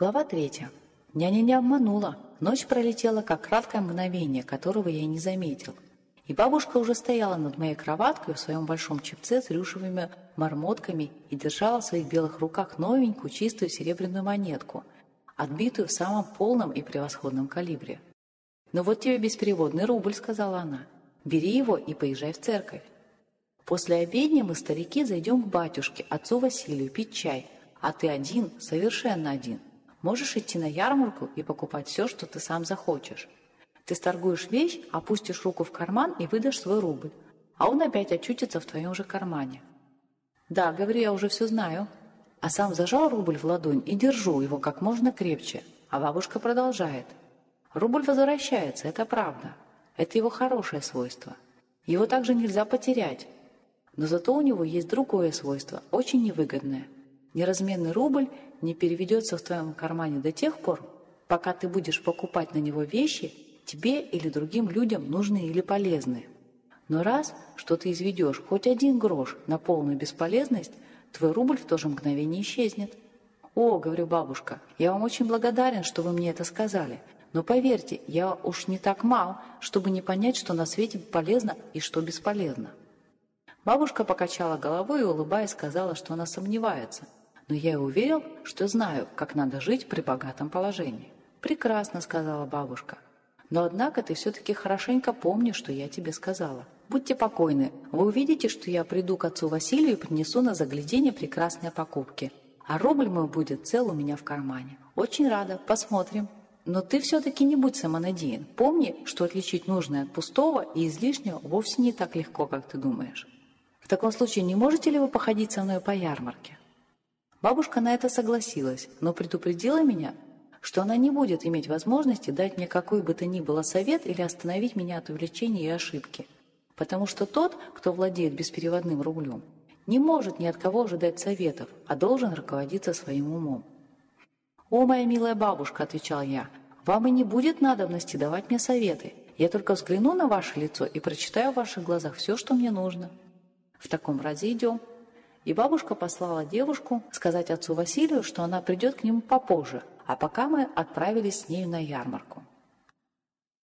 Глава третья. Няня не обманула. Ночь пролетела, как краткое мгновение, которого я не заметил. И бабушка уже стояла над моей кроваткой в своем большом чепце с рюшевыми мармотками и держала в своих белых руках новенькую чистую серебряную монетку, отбитую в самом полном и превосходном калибре. «Ну вот тебе беспереводный рубль», — сказала она. «Бери его и поезжай в церковь. После обедни мы, старики, зайдем к батюшке, отцу Василию, пить чай, а ты один, совершенно один. Можешь идти на ярмарку и покупать все, что ты сам захочешь. Ты сторгуешь вещь, опустишь руку в карман и выдашь свой рубль, а он опять очутится в твоем же кармане. Да, говорю, я уже все знаю. А сам зажал рубль в ладонь и держу его как можно крепче. А бабушка продолжает. Рубль возвращается, это правда. Это его хорошее свойство. Его также нельзя потерять. Но зато у него есть другое свойство, очень невыгодное – Неразменный рубль не переведется в твоем кармане до тех пор, пока ты будешь покупать на него вещи, тебе или другим людям нужные или полезные. Но раз, что ты изведешь хоть один грош на полную бесполезность, твой рубль в то же мгновение исчезнет. «О, — говорю бабушка, — я вам очень благодарен, что вы мне это сказали, но поверьте, я уж не так мал, чтобы не понять, что на свете полезно и что бесполезно». Бабушка покачала головой и, улыбаясь, сказала, что она сомневается – но я уверил, что знаю, как надо жить при богатом положении. «Прекрасно», — сказала бабушка. «Но однако ты все-таки хорошенько помни, что я тебе сказала. Будьте покойны, вы увидите, что я приду к отцу Василию и принесу на заглядение прекрасные покупки. А рубль мой будет цел у меня в кармане. Очень рада, посмотрим». Но ты все-таки не будь самонадеян. Помни, что отличить нужное от пустого и излишнего вовсе не так легко, как ты думаешь. В таком случае не можете ли вы походить со мной по ярмарке? Бабушка на это согласилась, но предупредила меня, что она не будет иметь возможности дать мне какой бы то ни было совет или остановить меня от увлечения и ошибки, потому что тот, кто владеет беспереводным рублем, не может ни от кого ожидать советов, а должен руководиться своим умом. «О, моя милая бабушка», — отвечал я, — «вам и не будет надобности давать мне советы. Я только взгляну на ваше лицо и прочитаю в ваших глазах все, что мне нужно». «В таком разе идем», и бабушка послала девушку сказать отцу Василию, что она придет к нему попозже, а пока мы отправились с нею на ярмарку.